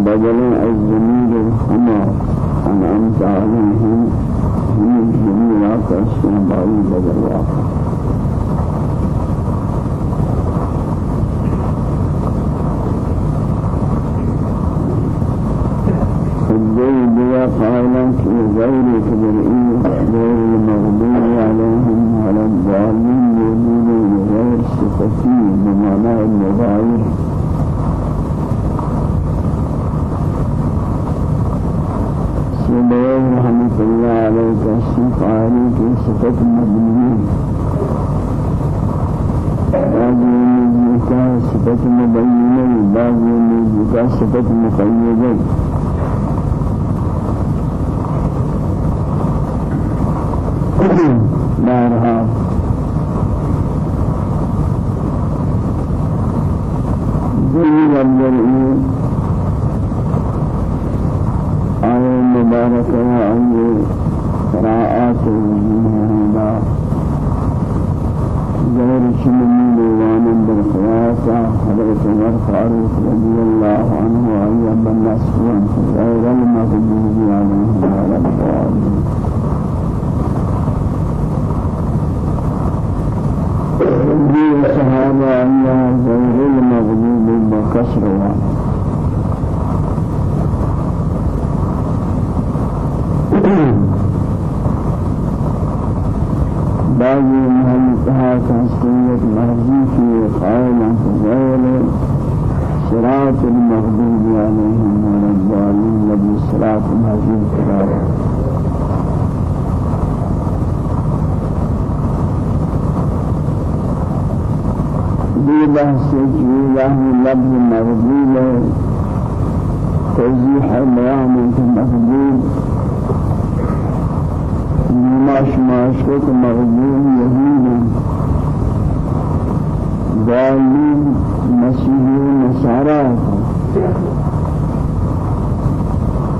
بدل غير كبرئي غير المغضوب عليهم على الضالين يقولون غير صفتي بمعنى المغاير سيدنا رحمة الله عليك الشيخ عليك صفة مبنيين بعض من صفة مبينة بعض من صفة مقيدة بارها صراط محذوف دی بحث جیلہ لفظ ہے توضیح بیان کہ مغضوب ماش ماش کو مغضوب یہود ظالم مسیح نصارى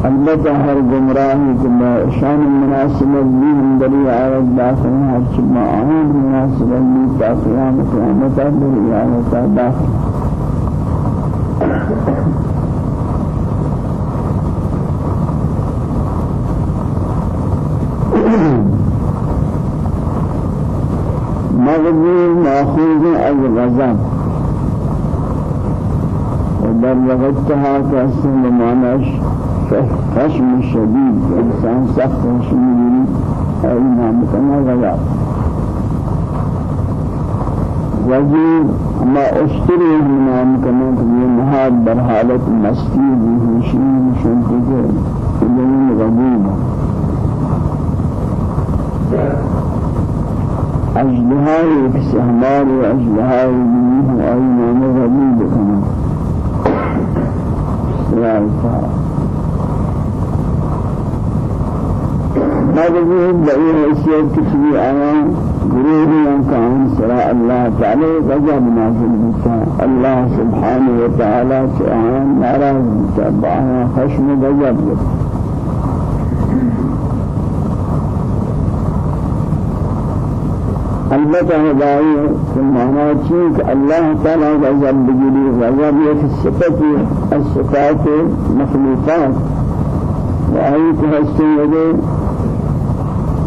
البته هر گمراهی که با شان مناسب دین دری آیت داخل هر چی ما آن مناسب دین تا قیامت قیامت دری آیت داخل مغزی ماخوذ از غضب. و در وقتها کسی بمعناش خشم شديد إنسان سخت شديد أي نام كما غلا وجي ما أشتري نام كما تبي نهاد برحالة مستی بهشين شنتجه إذن غضوبة أجلهاي بسهمار وأجلهاي بنيه أي نام غضوبة كما يفعل هذه بأي حيثية كتبي آيان قريب كان سراء الله تعالى غضب نازل بك الله سبحانه وتعالى سعان ناراض تبعها خشم غضب البته هدائی کہ معنی چیز اللہ تعالی غضب بگیری غضب یک صفت الصفات مخلوقات۔ وآئی کو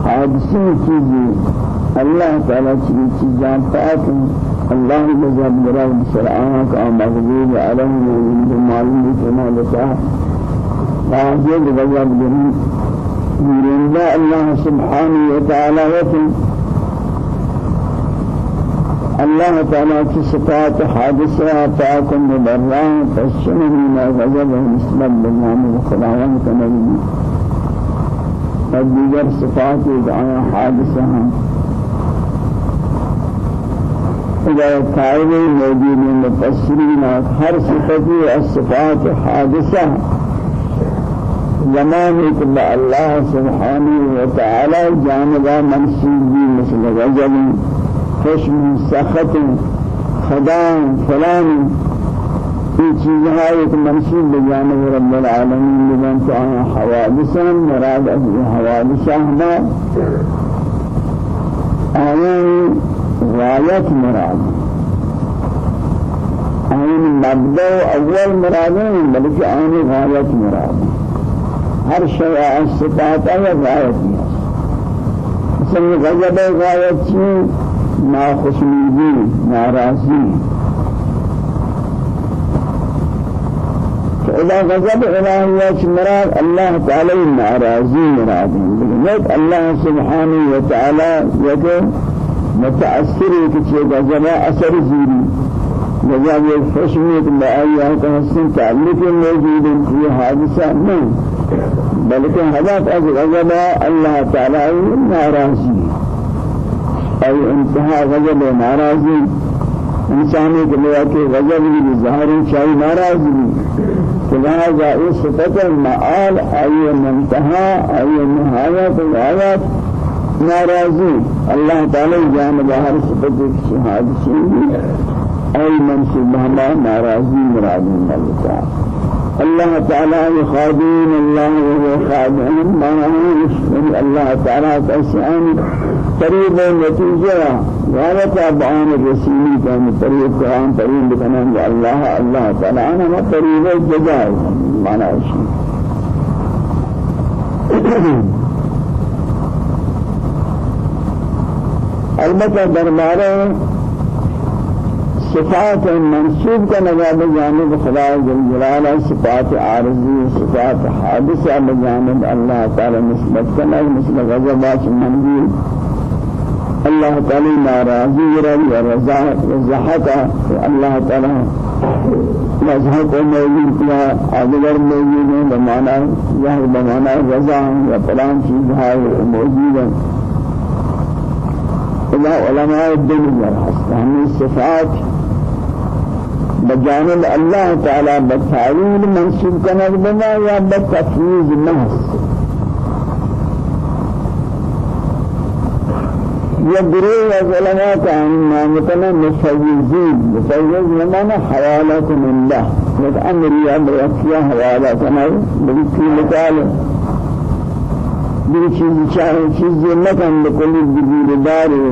حادثی چیزی اللہ تعالی چیزی چیزان پاک اللہ جزاب مراد سرعان کا مغضوب علیہم ومن معلوم کما لتا واجب غضب جميع يريد الله سبحانه وتعالى وتم الله تعالى کی صفات حادثة پاک مبران فشنه ما غضب نسبت بنام خداوند کنه دیگر صفات دعاء حادثة هم إذا قائل موجود المفسرين هر صفة الصفات حادثة زمان كل الله سبحانه وتعالى جانب منسوب مثل غزل خشم سخط خدام فلان في چیزها ایک منصوب بجانب رب العالمین لمن تعالى حوادثا مراد از حوادث ما آیان غایت مراد. آن مبدأ أول مرادين بلکہ آن غایت مراد. ہر شیء صفات ہے غایت مثلا غضب غایت ناراضی. إذا غضب إلهي مراد الله تعالى ناراضي مراد. لذلك الله سبحانه وتعالى يده متأثر كتير غضب أثر زيري جزاء الخشمية بآيات حسن تعلق موجود في حادثة من بلکہ حضرت از غضب الله تعالى ناراضي أي انتهى غضب ناراضي انسانی کے لئے کہ غضب بھی۔ ظاہری چاہی ناراضی فلهذا صفة المعال أي منتهى أي نهاية الآيات ناراضي الله تعالى جانب هر صفة شهادة أي منصوب بهما ناراضي مراد الله تعالى الله تعالى يخادم الله وهو خادم ما الله تعالى تسعان قريب النتيجة ولا تابعان الرسول كان طريق قرآن طريق بكنان الله الله تعالى أنا ما طريق الجزاء معنى شيء البته دربارة صفات منصوب کا نظام جانب خدا جل جلالہ صفات عارضی صفات حادثہ بجانب اللہ تعالی نسبت کرنا مثل غضبات منزل الله تعالى ناراضي رضي ورضا رضاحك الله تعالى مذهب موجود کیا اگر موجود ہے بمانا یہ بمانا رضا یا فلان چیز ہے موجود ہے إلى علماء الدنيا هذه الصفات بجانب الله تعالى بالتعويل منسوب كنا بما يا بالتفويض محض يدري العلماء كان معناتنا مفوزين مفوز لمانا حوالة من الله. أمر يا بريكيا حوالة كما بلكي مثال بل چیز چاہے چیز نکن بکل الجبیر داری.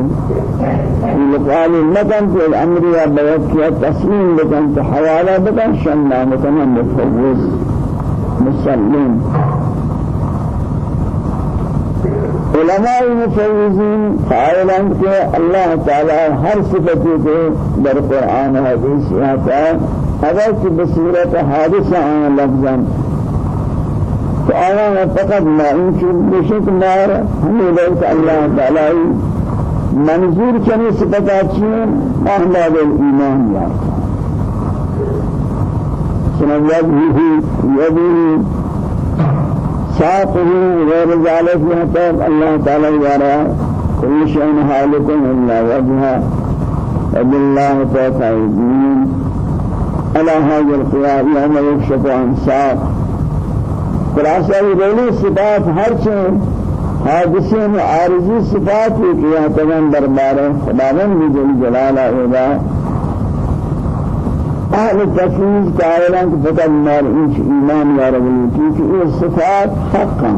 لقال نکن تو الامر یا بیکیا تسلیم بکن تو حوالہ بکن شن نامتنا مفوز مسلم. علماء مفوزین قائلان کہ اللہ تعالی ہر صفتی کو در قرآن حدیث آتا اگر کہ بصورت حادثہ آن لفظا آیا فقط ما انچو بشک مار ہمیں لوگ اللہ تعالی منظور چنی صفتا چین احمد الایمان یارتا سنوات یہی یدی ساقه غير ذلك يحتاج الله تعالى يرى كل شيء حالك إلا وجهه. وبالله توقع الدين على هذا القيام يوم يكشف عن ساق. خلاصة يقولي صفات هر شيء حادثين عارضي صفات کی یہاں دربار خداوند جل جلاله أهل التفويض قائلا فقد النار إيش إيمان يا رب الوكيك إيه صفات حقا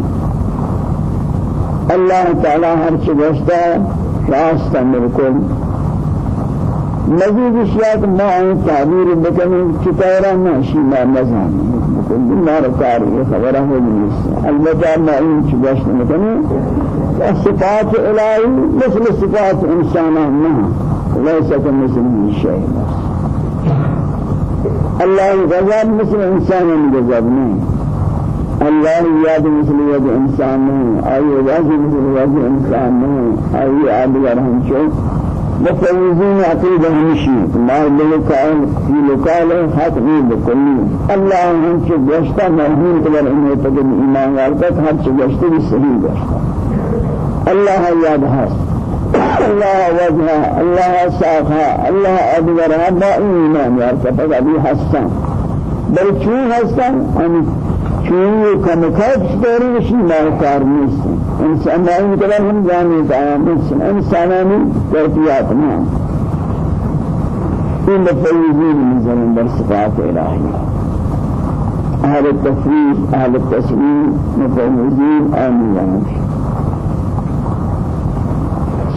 الله تعالى هر شبشتا راستا ملكم مزید اشیاء ما این تعبیر بکنیم چطورا نشی ما نزانیم بکنیم ما رو کاری خبره نیست. البته ما این چبشت بکنیم صفات الهی مثل صفات انسانان نه. ليس كمثله شيء الله غضب مثل إنسان غضب نہیں الله یاد مثل یاد انسان نہیں آئی وجہ مثل وجہ انسان نہیں آئی آدھگر ہم شو مفوزين عقيدة همشي ما لقال في لقال حق غير بكل الله هم شو بيشتا مرهون كبر إنه تقدم إيمان والقت هر شو بيشتا بسهيل بيشتا الله ياد هست الله وجهه الله ساقها الله أدبرها ما إيمان يرتفق أبي حسن. بل شو حسن؟ أن شو كمكات داري شيء ما كار نيست إنسان ما يمكن هم جاني تعامل إنساناني كيفيات ما إن الفيزين من زمن برصفات إلهية أهل التفريق أهل التسليم مفوزين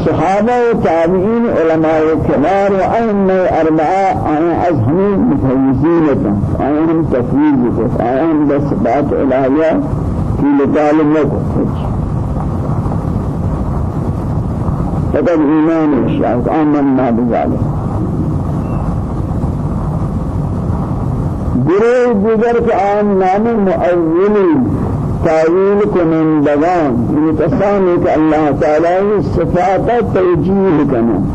آمين صحابة وتابعين علماء كبار وأئمة أربعة أنا أزهم متهيزين أنا تفويض أنا بس بات إلهية في لقال الموت فقد إيمان الشعب آمنا بذلك گروه دیگر که آن نام تعویل کنندگان این کسانی که الله تعالی صفات توجیه کنند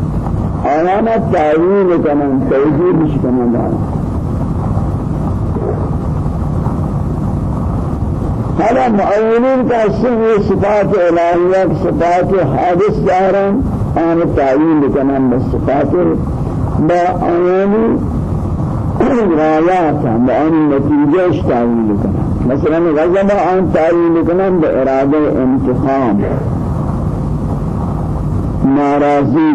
آیانا تعویل کنند توجیه کنند هذا مؤولين كاسم صفات إلهية صفات حادث دارا أنا تعويل كمان بالصفات با آياني رايات بأن نتيجة تعويل كمان مثلا غضب عن تعويل كمان بإرادة انتخام ناراضي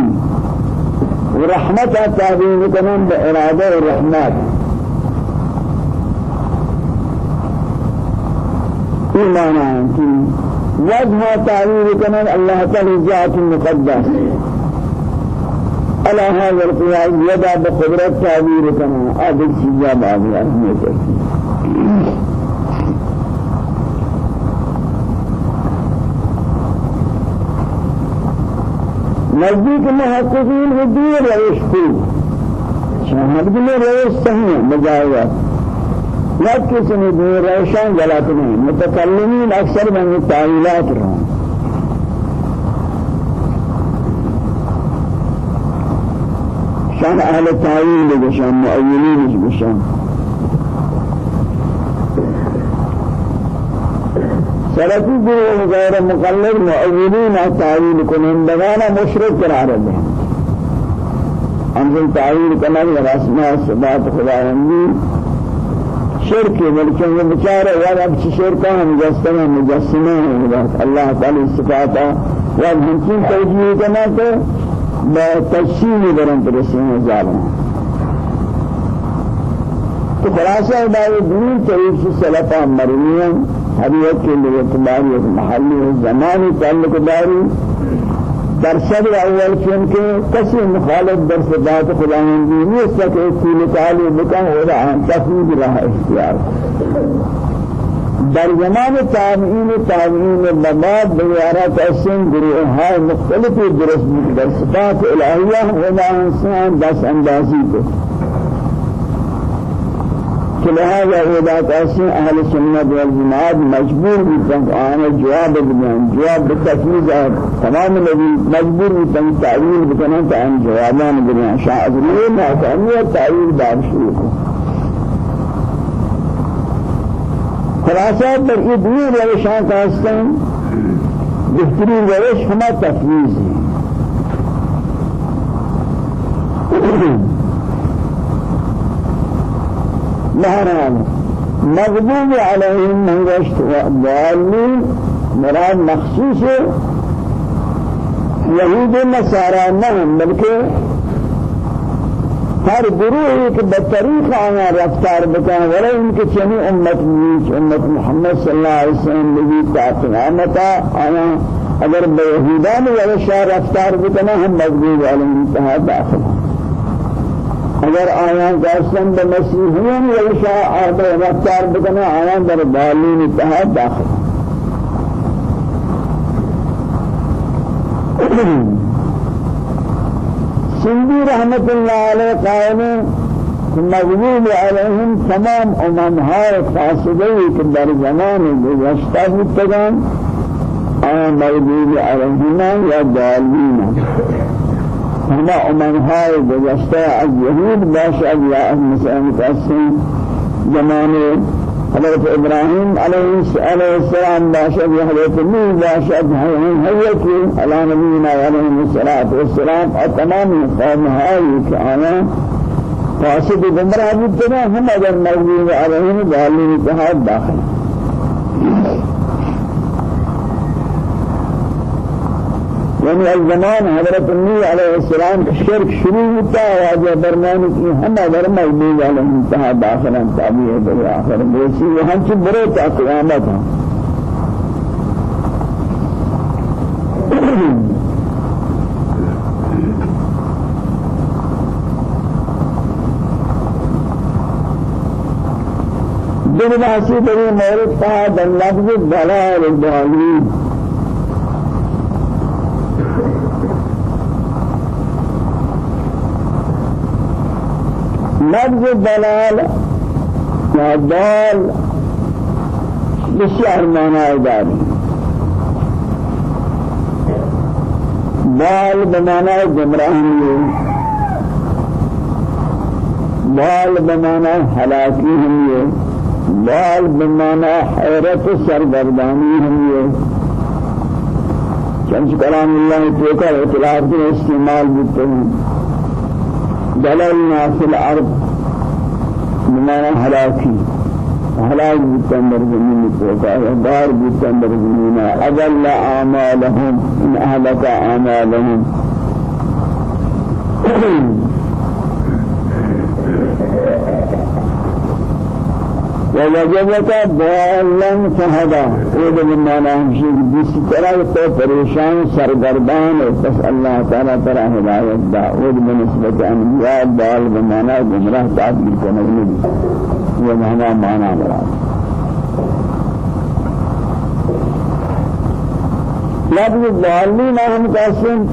ورحمة تعويل كمان بإرادة الرحمات إيمانا أنتم وجه تعويل كمان الله تعالى ذات المقدس على هذا القياس يدا بقدرة تعبير كما هذا الشيء بعض أهمية نزدیک محققین کو دیر روش کو شاہد میں روش صحیح بجائے یا کسی نے دیر روشان غلط نہیں متکلمین اکثر من تعویلات رہا شان أهل التعويل بشان مؤولين بشان سلفي گروه غير مقلد مؤولين تعويل کنندگان مشرک قرار دیں أنزل تعويل كمان ورسماء صفات خداوندی شرك بلکہ وہ بیچارے یار اب شرک ہم مجسمہ مجسمہ اللہ تعالی صفات و با تفصیل برن برسیم زالم تو خلاصہ دعوی دین طریق سے سلفہ مرمین حریت کے لیے اعتباری ایک محلی زمانی تعلق داری. در صدر اول چونکہ کسی مخالف در صدات خداوندی نہیں سکے کل تعالی بکن ہو رہا تفویض رہا اختیار. در زمان تابعین تابعین بباد بیارات اسم گروه های مختلف درست در صفات الهیه و انسان دست اندازی کو کہ لہذا عبادت اسم اہل سنت والجماعت مجبور بیتن آنے جواب بدن جواب بتفیض تمام نبی مجبور بیتن تعویل بکنن تا آن جوابان بدن شاہ ادریه ناکامیت تعویل دارشی کو خلاصہ پر یہ دنیا روشان کا ہستن بہترین روش ہما تفویض ہے مہران مغضوب علیہم منگشت والضالین مراد مخصوص یہود نصارى نهم بلکہ ہر گروہ ایک بطریق آیا رفتار بکن ولی ان کے چنی امت نیچ امت محمد صلی اللہ علیہ وسلم لگی تا قیامتا آیا اگر بیہودان ورشا رفتار بکنا ہم مضبوط علیہ انتہا داخل اگر آیا داشتن بمسیحیان ورشا آدھے رفتار بکنا آیا در بالین انتہا داخل سندی رحمت اللہ علیہ قائل مغلوب علیہم تمام امم های فاسدی که در زمان گذشته بودتگان آیا مغلوب علیہم یا دالین. ہما امم های گذشته از یهود باشد یا مثلا قسم زمان حضرت إبراهيم عليه السلام باشد حضرت نوح باشد هيك على نبينا عليه الصلاة والسلام تمام قوم هاي كأنا گمراہ بودنا هم اگر مغلوب عليهم ظالم اتحاد داخل۔ یعنی الزمان حضرت نوح علیہ السلام شرک شروع ہوتا ہے آج برمان کی ہم اگر مجموع علیہ انتہا داخل ہم تابعی بر آخر بیسی یہاں چی برے تا قیامت ہم دل بحثی بری مورد تا دلنبز دلال دلال لفظ دلال یا دال بسیار معنی داری دال بمعنی گمراہی دال بمعنی حلاکی ہم یہ بال بمانا حیرت سرگردانی ہم یہ. چنچ کلام اللہ توقع اطلاف کے استعمال بکتے ہیں۔ دللنا فی الأرض بمانا حلاکی حلاک بکتے اندر زمین توقع دار بکتے اندر زمین اضل أعمالهم ان أهلك أعمالهم. ووجدك ضالا فهدى. وده من معنى همشي جس طرح تو پریشان سرگردان بس الله تعالى ترى هداية دا. ود بنسبة انبياء ضال بمعنى گمراه تعبير کنه هو معنى معنى مراد. لفظ ضالين هم قاسم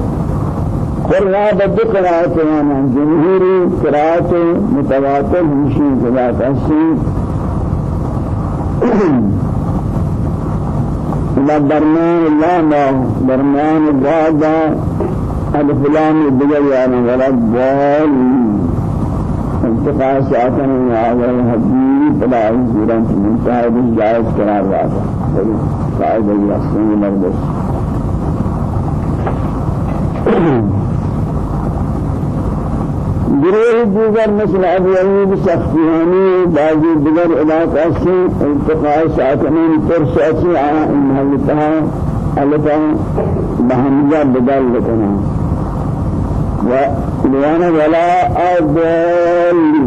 قرآن بدد قراءة جمهوري قراءة متواتر همشي قراءة ما درمیان لاما درمیان بعدا الف لام دیگر یعنی غلط بال انتقاء ساعتن على الحديث. بلا زوران منتهى جائز قرار راتا قاعدة يحسن مربس گروه دیگر مثل ابو ایوب سختیانی بعضی دیگر علاقہ سے التقاء ساکنین ترساتی آیا انہا لتہا علتا بہنجا بدل لکنا وليانا ولا أضالي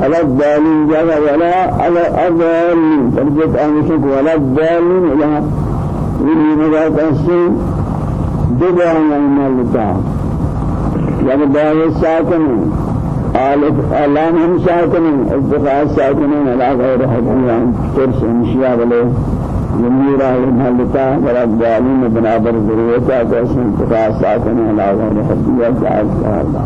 ولا الضالين جاء ولا أضالين فرجت أنشك ولا الضالين إلى إلي مجاك أسي دبعا من الله يعني باي ساكن آلف آلام هم ساكن اتفاق ساكن على غير حديان ترس مشيا بله يميرا المهلتا ولا الظالم بنابر ضرورتا كاسم اتفاق ساكن على غير حديان جائز كهذا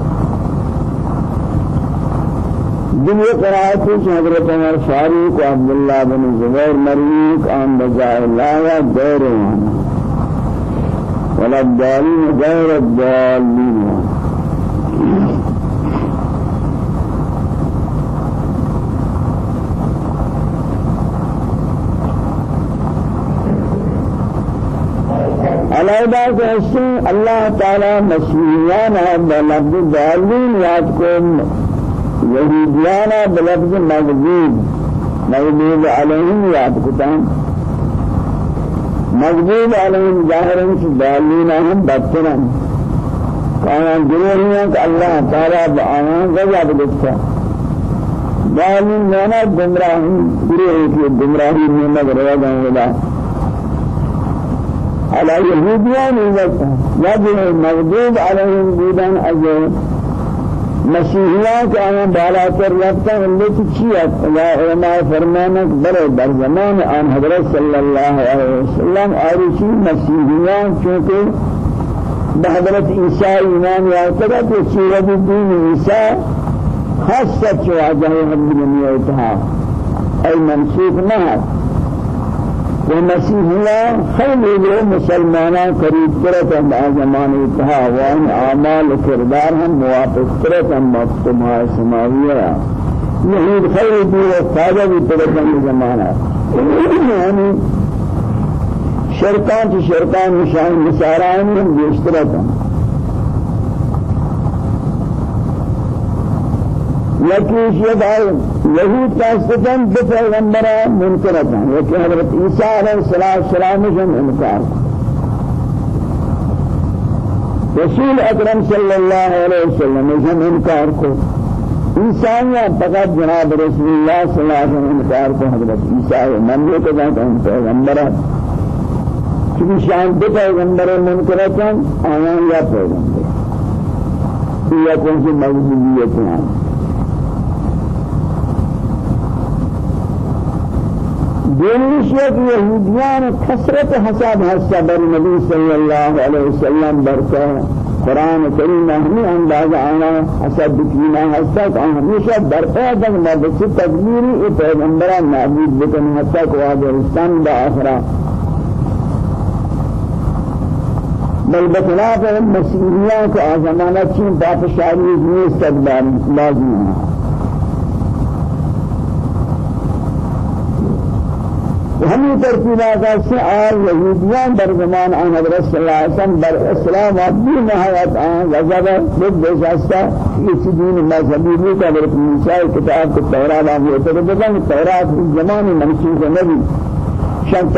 دنیا قرآت حضرت عمر فاروق عبد الله بن زبير مريق عن بجاء الله دور ولا الضالين غير الضالين علیحدہ سے حسن اللہ تعالی مسیحیانا بلفظ دالین یاد کو یہودیانا بلفظ مغضوب. مغضوب علیہم یاد کتان مغضوب علیہم ظاہرن سے دالین ہم گروہیاں کہ اللہ تعالی بآیان غضب لکھتا دالین مانا گمراہی گروہی کی گمراہی میں مگر رہا على يهوديان يجب المغضوب عليهم بودن أجل مسیحیان که آن بالاتر رفتن التي چیت و علماء فرمانك بله در زمان آن حضرت صلی الله علیه وسلم آریشی مسیحیان چونکه به حضرت عیسی ایمان یافته تو سیرت دین عیسی خاصه چو واجه حد دنیا ای منسوخ نه ومسيحنا خير له مسلمانا قريب ترت عند زمان اتها وان اعمال كردار هم موافق ترت عند مقتما سماوية يهود خير دي وفاده بترت عند زمانا يعني شرطان شرطان مشاهد مساران هم بيشترطان یکیش یہ دائیں یہود کا استفان دو پیغمبرہ منکرتا یکی حضرت عیسیٰ علیہ السلام جن انکار. رسول اکرم صلی اللہ علیہ وسلم جن انکار کو. انسانیہ فقط جناب رسول اللہ صلی اللہ علیہ وسلم انکار کو حضرت عیسیٰ منوی کو جانتا ہم پیغمبرہ چونکہ شان دو پیغمبر منکرتا آیان یا پیغمبر. یا موجودیت ہیں دومیش یک یهودیان کثرت حساب هستا بر نبی صلی اللہ علیہ وسلم برکا قرآن کریم ہمیں انداز آنا حسب بکینا ہستا کہ ہمیشہ برپا دن مدرسی تدبیری پیغمبران معبود بکن ہستا کو آگرستان با آخرہ بل بخلاف مسیحیان کو آزمانہ چین باپ شاعری نیست لازم ہے ہمیں ترتیبات سے آل یہودیان در زمان آن حضرت صلی اللہ علیہ وسلم بر اسلام عبدی نہایت آن وزب خود بشاستا یہ دین مذہبی بھی کا در موسیٰ کتاب کو تورات آن ہوتے ہیں تورات زمان منسوخ نبی شان